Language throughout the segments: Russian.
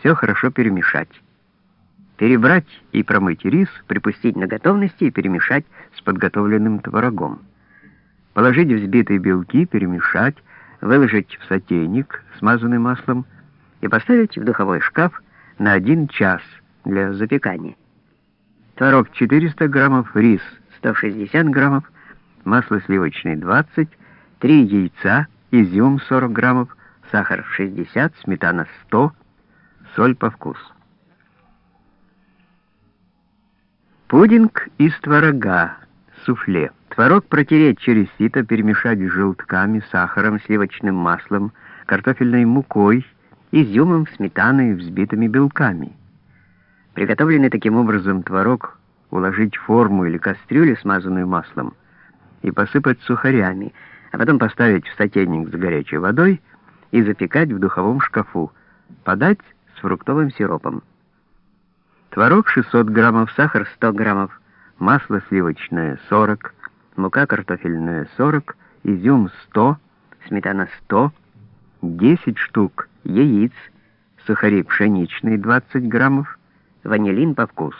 Все хорошо перемешать. Перебрать и промыть рис, припустить на готовности и перемешать с подготовленным творогом. Положить взбитые белки, перемешать, выложить в сотейник, смазанный маслом, и поставить в духовой шкаф на 1 час для запекания. Творог 400 граммов, рис 160 граммов, масло сливочное 20, 3 яйца, изюм 40 граммов, сахар 60, сметана 100, соль по вкусу. Пудинг из творога, суфле. Творог протереть через сито, перемешать с желтками, сахаром, сливочным маслом, картофельной мукой, изюмом, сметаной взбитыми белками. Приготовленный таким образом творог уложить в форму или кастрюлю, смазанную маслом, и посыпать сухарями, а потом поставить в сотейник с горячей водой и запекать в духовом шкафу. Подать с фруктовым сиропом. Творог 600 граммов, сахар 100 граммов, масло сливочное 40, мука картофельная 40, изюм 100, сметана 100, 10 штук яиц, сухари пшеничные 20 граммов, ванилин по вкусу.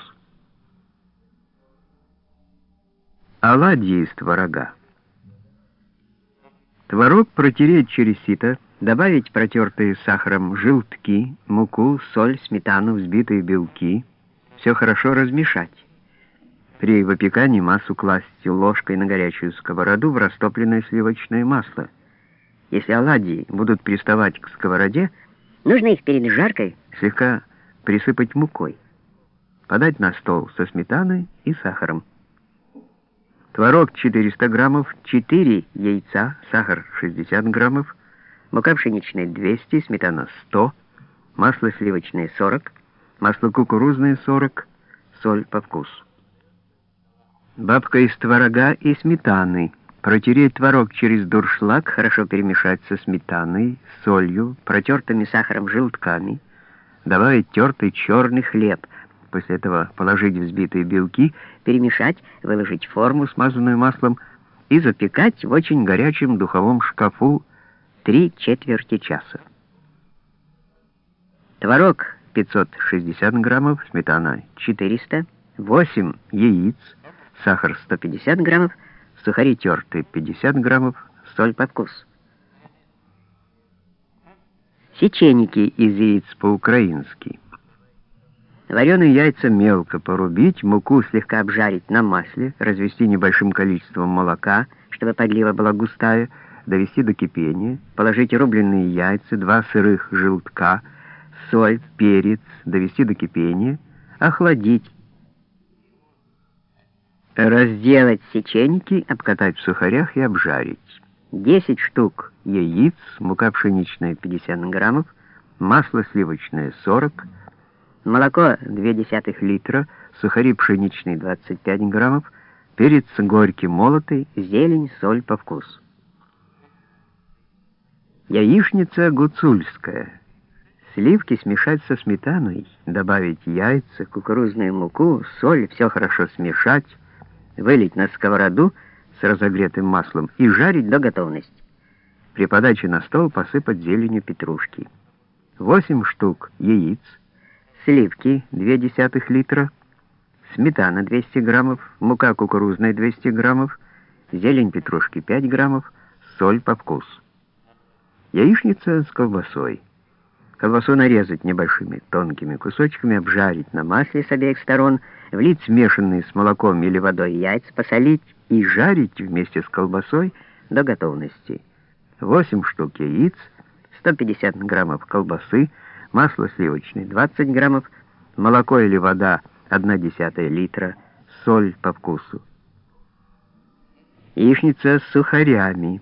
Оладьи из творога. Творог протереть через сито, добавить протертые сахаром желтки, муку, соль, сметану, взбитые белки. Все хорошо размешать. При выпекании массу класть ложкой на горячую сковороду в растопленное сливочное масло. Если оладьи будут приставать к сковороде, нужно их перед жаркой слегка присыпать мукой. Подать на стол со сметаной и сахаром. Творог 400 граммов, 4 яйца, сахар 60 граммов, мука пшеничная 200, сметана 100, масло сливочное 40, масло кукурузное 40, соль по вкусу. Бабка из творога и сметаны. Протереть творог через дуршлаг, хорошо перемешать со сметаной, солью, протертыми сахаром желтками, добавить тертый черный хлеб – После этого положить взбитые белки, перемешать, выложить форму, смазанную маслом, и запекать в очень горячем духовом шкафу три четверти часа. Творог 560 граммов, сметана 400, 8 яиц, сахар 150 граммов, сухари тертые 50 граммов, соль по вкусу. Сеченики из яиц по-украински. Вареные яйца мелко порубить, муку слегка обжарить на масле, развести небольшим количеством молока, чтобы подлива была густая, довести до кипения, положить рубленые яйца, два сырых желтка, соль, перец, довести до кипения, охладить. Разделать сеченьки, обкатать в сухарях и обжарить. 10 штук яиц, мука пшеничная 50 граммов, масло сливочное 40 граммов, молоко 0,2 литра, сухари пшеничные 25 граммов, перец горький молотый, зелень, соль по вкусу. Яичница гуцульская. Сливки смешать со сметаной, добавить яйца, кукурузную муку, соль, все хорошо смешать, вылить на сковороду с разогретым маслом и жарить до готовности. При подаче на стол посыпать зеленью петрушки. 8 штук яиц, сливки 0,2 литра, сметана 200 граммов, мука кукурузная 200 граммов, зелень петрушки 5 граммов, соль по вкусу. Яичница с колбасой. Колбасу нарезать небольшими тонкими кусочками, обжарить на масле с обеих сторон, влить смешанные с молоком или водой яйца, посолить и жарить вместе с колбасой до готовности. 8 штук яиц, 150 граммов колбасы, масло сливочное 20 граммов, молоко или вода 1,1 литра, соль по вкусу. Яичница с сухарями.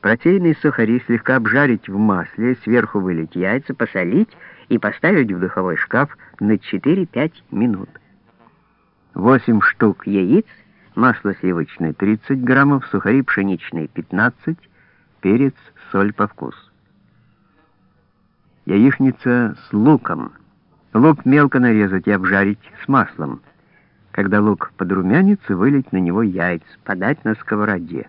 Протеиные сухари слегка обжарить в масле, сверху вылить яйца, посолить и поставить в духовой шкаф на 4-5 минут. 8 штук яиц, масло сливочное 30 граммов, сухари пшеничные 15, перец, соль по вкусу яичница с луком. Лук мелко нарезать и обжарить с маслом. Когда лук подрумянится, вылить на него яйца, подать на сковороде.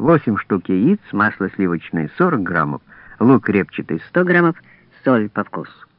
8 штук яиц, масло сливочное 40 граммов, лук репчатый 100 граммов, соль по вкусу.